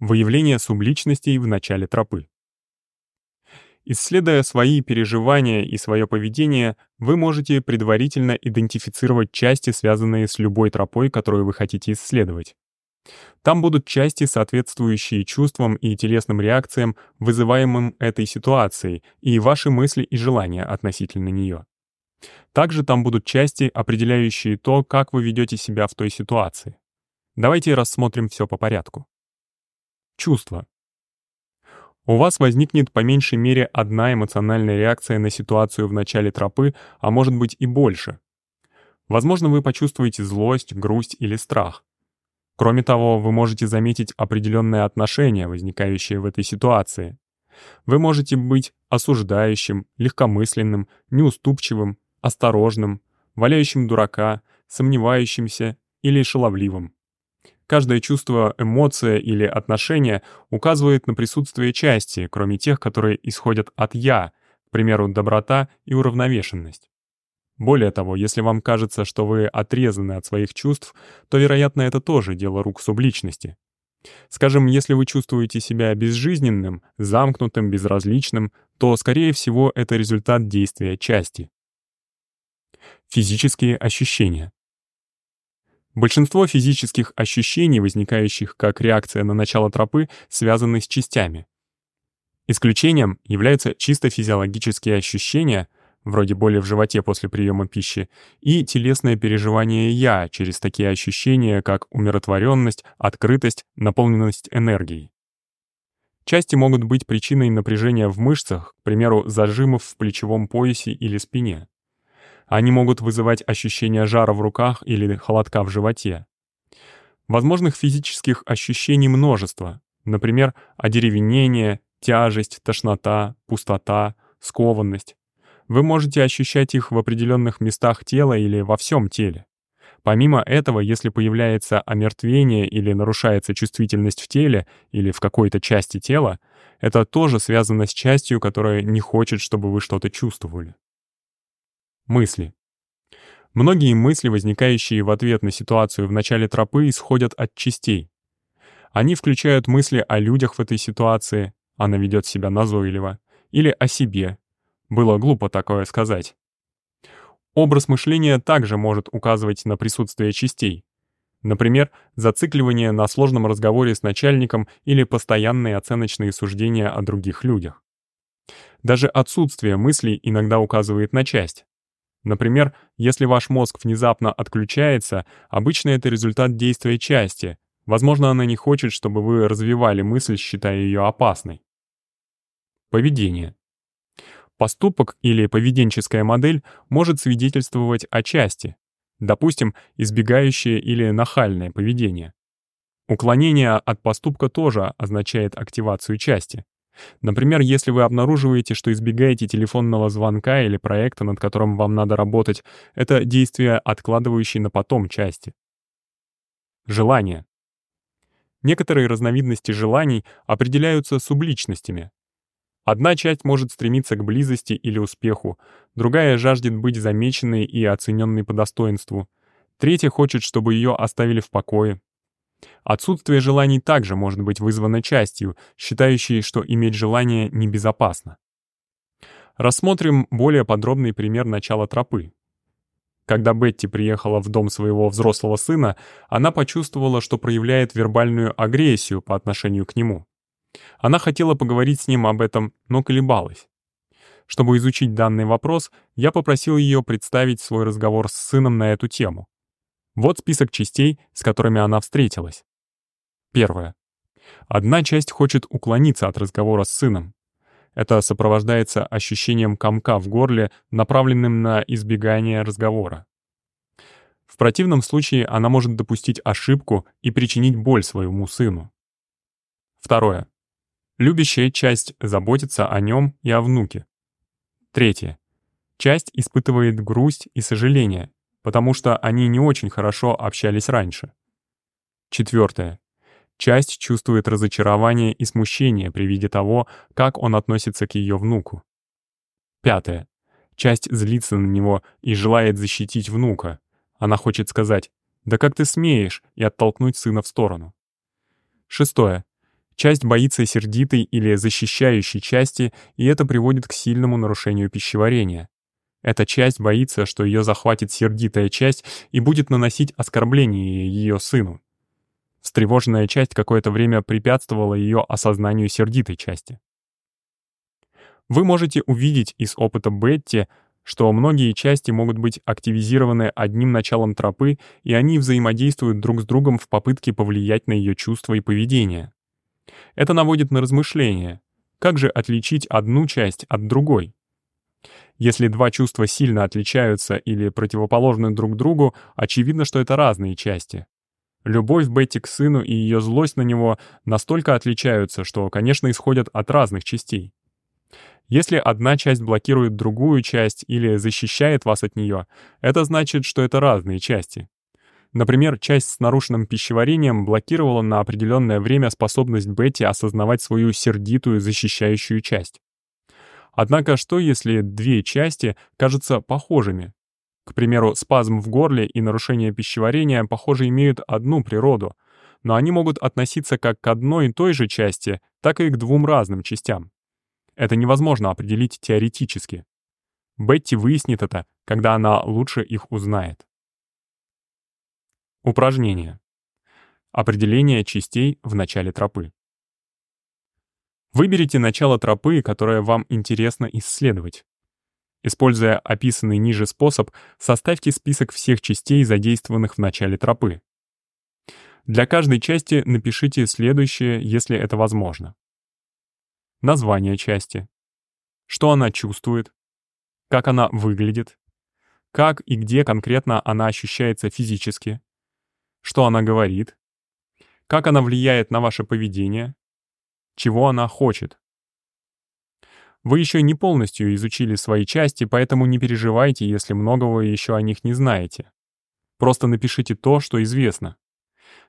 Выявление субличностей в начале тропы. Исследуя свои переживания и свое поведение, вы можете предварительно идентифицировать части, связанные с любой тропой, которую вы хотите исследовать. Там будут части, соответствующие чувствам и телесным реакциям, вызываемым этой ситуацией, и ваши мысли и желания относительно нее. Также там будут части, определяющие то, как вы ведете себя в той ситуации. Давайте рассмотрим все по порядку. Чувства. У вас возникнет по меньшей мере одна эмоциональная реакция на ситуацию в начале тропы, а может быть и больше. Возможно, вы почувствуете злость, грусть или страх. Кроме того, вы можете заметить определенные отношения, возникающие в этой ситуации. Вы можете быть осуждающим, легкомысленным, неуступчивым, осторожным, валяющим дурака, сомневающимся или шаловливым. Каждое чувство, эмоция или отношение указывает на присутствие части, кроме тех, которые исходят от «я», к примеру, доброта и уравновешенность. Более того, если вам кажется, что вы отрезаны от своих чувств, то, вероятно, это тоже дело рук субличности. Скажем, если вы чувствуете себя безжизненным, замкнутым, безразличным, то, скорее всего, это результат действия части. Физические ощущения. Большинство физических ощущений, возникающих как реакция на начало тропы, связаны с частями. Исключением являются чисто физиологические ощущения, вроде боли в животе после приема пищи, и телесное переживание «я» через такие ощущения, как умиротворенность, открытость, наполненность энергией. Части могут быть причиной напряжения в мышцах, к примеру, зажимов в плечевом поясе или спине. Они могут вызывать ощущение жара в руках или холодка в животе. Возможных физических ощущений множество. Например, одеревенение, тяжесть, тошнота, пустота, скованность. Вы можете ощущать их в определенных местах тела или во всем теле. Помимо этого, если появляется омертвение или нарушается чувствительность в теле или в какой-то части тела, это тоже связано с частью, которая не хочет, чтобы вы что-то чувствовали. Мысли. Многие мысли, возникающие в ответ на ситуацию в начале тропы, исходят от частей. Они включают мысли о людях в этой ситуации, она ведет себя назойливо, или о себе. Было глупо такое сказать. Образ мышления также может указывать на присутствие частей. Например, зацикливание на сложном разговоре с начальником или постоянные оценочные суждения о других людях. Даже отсутствие мыслей иногда указывает на часть. Например, если ваш мозг внезапно отключается, обычно это результат действия части. Возможно, она не хочет, чтобы вы развивали мысль, считая ее опасной. Поведение. Поступок или поведенческая модель может свидетельствовать о части, допустим, избегающее или нахальное поведение. Уклонение от поступка тоже означает активацию части. Например, если вы обнаруживаете, что избегаете телефонного звонка или проекта, над которым вам надо работать, это действие, откладывающее на потом части. Желание. Некоторые разновидности желаний определяются субличностями. Одна часть может стремиться к близости или успеху, другая жаждет быть замеченной и оцененной по достоинству, третья хочет, чтобы ее оставили в покое. Отсутствие желаний также может быть вызвано частью, считающей, что иметь желание небезопасно. Рассмотрим более подробный пример начала тропы. Когда Бетти приехала в дом своего взрослого сына, она почувствовала, что проявляет вербальную агрессию по отношению к нему. Она хотела поговорить с ним об этом, но колебалась. Чтобы изучить данный вопрос, я попросил ее представить свой разговор с сыном на эту тему. Вот список частей, с которыми она встретилась. Первое. Одна часть хочет уклониться от разговора с сыном. Это сопровождается ощущением комка в горле, направленным на избегание разговора. В противном случае она может допустить ошибку и причинить боль своему сыну. Второе. Любящая часть заботится о нем и о внуке. Третье. Часть испытывает грусть и сожаление, потому что они не очень хорошо общались раньше. Четвертое. Часть чувствует разочарование и смущение при виде того, как он относится к ее внуку. Пятое. Часть злится на него и желает защитить внука. Она хочет сказать «Да как ты смеешь?» и оттолкнуть сына в сторону. Шестое. Часть боится сердитой или защищающей части, и это приводит к сильному нарушению пищеварения. Эта часть боится, что ее захватит сердитая часть и будет наносить оскорбление ее сыну. Встревоженная часть какое-то время препятствовала ее осознанию сердитой части. Вы можете увидеть из опыта Бетти, что многие части могут быть активизированы одним началом тропы, и они взаимодействуют друг с другом в попытке повлиять на ее чувства и поведение. Это наводит на размышления. Как же отличить одну часть от другой? Если два чувства сильно отличаются или противоположны друг другу, очевидно, что это разные части. Любовь Бетти к сыну и ее злость на него настолько отличаются, что, конечно, исходят от разных частей. Если одна часть блокирует другую часть или защищает вас от нее, это значит, что это разные части. Например, часть с нарушенным пищеварением блокировала на определенное время способность Бетти осознавать свою сердитую защищающую часть. Однако что, если две части кажутся похожими? К примеру, спазм в горле и нарушение пищеварения, похоже, имеют одну природу, но они могут относиться как к одной и той же части, так и к двум разным частям. Это невозможно определить теоретически. Бетти выяснит это, когда она лучше их узнает. Упражнение. Определение частей в начале тропы. Выберите начало тропы, которое вам интересно исследовать. Используя описанный ниже способ, составьте список всех частей, задействованных в начале тропы. Для каждой части напишите следующее, если это возможно. Название части. Что она чувствует? Как она выглядит? Как и где конкретно она ощущается физически? Что она говорит? Как она влияет на ваше поведение? Чего она хочет? Вы еще не полностью изучили свои части, поэтому не переживайте, если многого еще о них не знаете. Просто напишите то, что известно.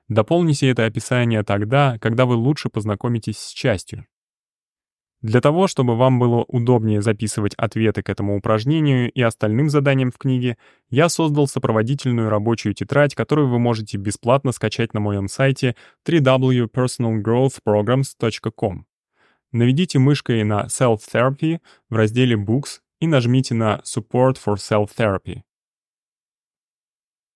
Дополните это описание тогда, когда вы лучше познакомитесь с частью. Для того, чтобы вам было удобнее записывать ответы к этому упражнению и остальным заданиям в книге, я создал сопроводительную рабочую тетрадь, которую вы можете бесплатно скачать на моем сайте www.personalgrowthprograms.com. Наведите мышкой на Self-Therapy в разделе Books и нажмите на Support for Self-Therapy.